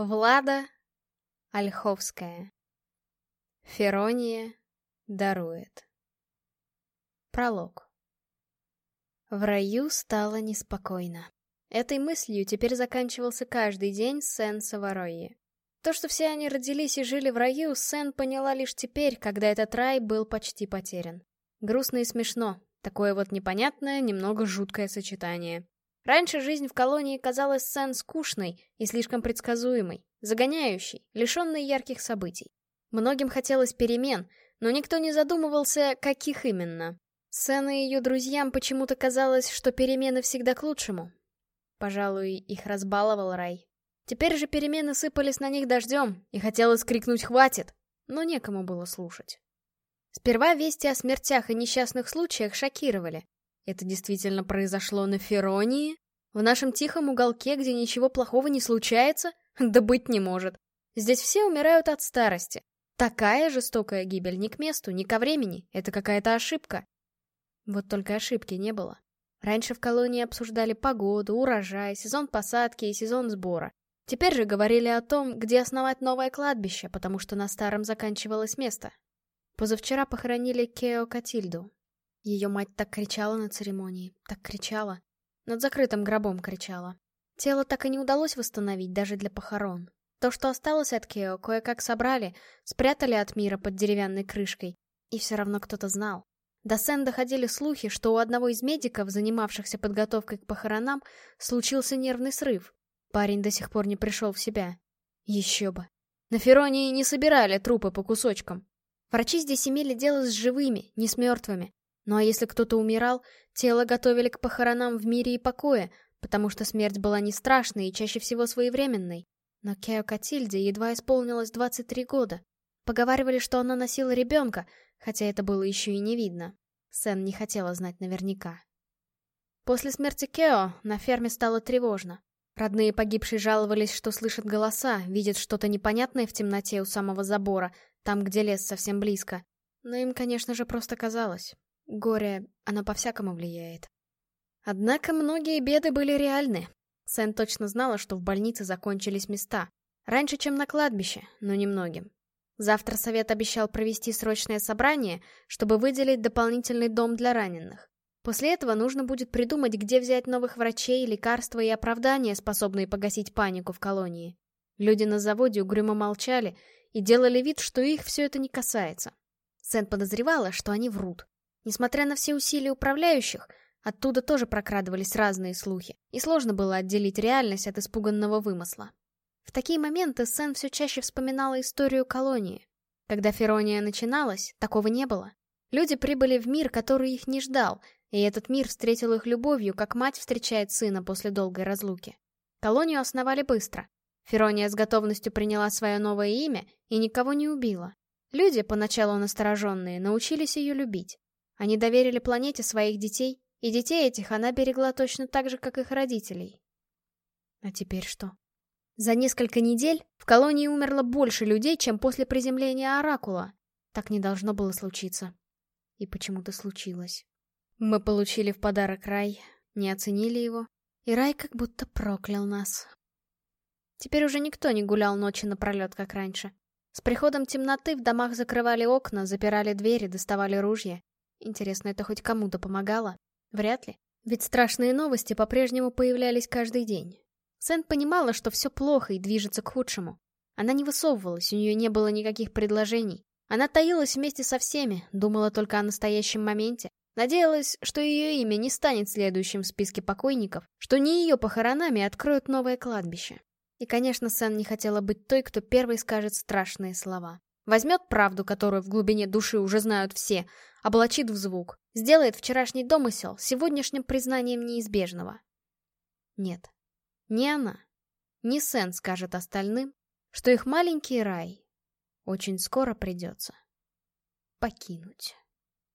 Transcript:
Влада Ольховская. Ферония дарует. Пролог. В раю стало неспокойно. Этой мыслью теперь заканчивался каждый день Сен Саваройи. То, что все они родились и жили в раю, Сен поняла лишь теперь, когда этот рай был почти потерян. Грустно и смешно. Такое вот непонятное, немного жуткое сочетание. Раньше жизнь в колонии казалась Сен скучной и слишком предсказуемой, загоняющей, лишенной ярких событий. Многим хотелось перемен, но никто не задумывался, каких именно. Сен и ее друзьям почему-то казалось, что перемены всегда к лучшему. Пожалуй, их разбаловал рай. Теперь же перемены сыпались на них дождем, и хотелось крикнуть «хватит!», но некому было слушать. Сперва вести о смертях и несчастных случаях шокировали. Это действительно произошло на Феронии? В нашем тихом уголке, где ничего плохого не случается? Да быть не может. Здесь все умирают от старости. Такая жестокая гибель ни к месту, ни ко времени. Это какая-то ошибка. Вот только ошибки не было. Раньше в колонии обсуждали погоду, урожай, сезон посадки и сезон сбора. Теперь же говорили о том, где основать новое кладбище, потому что на старом заканчивалось место. Позавчера похоронили Кео Катильду, ее мать так кричала на церемонии, так кричала. Над закрытым гробом кричала. Тело так и не удалось восстановить даже для похорон. То, что осталось от Кео, кое-как собрали, спрятали от мира под деревянной крышкой. И все равно кто-то знал. До Сен доходили слухи, что у одного из медиков, занимавшихся подготовкой к похоронам, случился нервный срыв. Парень до сих пор не пришел в себя. Еще бы. На Феронии не собирали трупы по кусочкам. Врачи здесь имели дело с живыми, не с мертвыми. Ну а если кто-то умирал, тело готовили к похоронам в мире и покое, потому что смерть была не страшной и чаще всего своевременной. Но Кео Катильде едва исполнилось 23 года. Поговаривали, что она носила ребенка, хотя это было еще и не видно. Сен не хотела знать наверняка. После смерти Кео на ферме стало тревожно. Родные погибшей жаловались, что слышат голоса, видят что-то непонятное в темноте у самого забора, там, где лес совсем близко. Но им, конечно же, просто казалось. Горе, оно по-всякому влияет. Однако многие беды были реальны. Сэн точно знала, что в больнице закончились места. Раньше, чем на кладбище, но немногим. Завтра совет обещал провести срочное собрание, чтобы выделить дополнительный дом для раненых. После этого нужно будет придумать, где взять новых врачей, лекарства и оправдания, способные погасить панику в колонии. Люди на заводе угрюмо молчали и делали вид, что их все это не касается. Сэн подозревала, что они врут. Несмотря на все усилия управляющих, оттуда тоже прокрадывались разные слухи, и сложно было отделить реальность от испуганного вымысла. В такие моменты Сен все чаще вспоминала историю колонии. Когда Ферония начиналась, такого не было. Люди прибыли в мир, который их не ждал, и этот мир встретил их любовью, как мать встречает сына после долгой разлуки. Колонию основали быстро. Ферония с готовностью приняла свое новое имя и никого не убила. Люди, поначалу настороженные, научились ее любить. Они доверили планете своих детей, и детей этих она берегла точно так же, как их родителей. А теперь что? За несколько недель в колонии умерло больше людей, чем после приземления Оракула. Так не должно было случиться. И почему-то случилось. Мы получили в подарок рай, не оценили его, и рай как будто проклял нас. Теперь уже никто не гулял ночи напролет, как раньше. С приходом темноты в домах закрывали окна, запирали двери, доставали ружья. Интересно, это хоть кому-то помогало? Вряд ли. Ведь страшные новости по-прежнему появлялись каждый день. Сэн понимала, что все плохо и движется к худшему. Она не высовывалась, у нее не было никаких предложений. Она таилась вместе со всеми, думала только о настоящем моменте. Надеялась, что ее имя не станет следующим в списке покойников, что не ее похоронами откроют новое кладбище. И, конечно, Сэн не хотела быть той, кто первый скажет страшные слова. Возьмет правду, которую в глубине души уже знают все, облачит в звук, сделает вчерашний домысел сегодняшним признанием неизбежного. Нет, не она, не Сен скажет остальным, что их маленький рай очень скоро придется покинуть.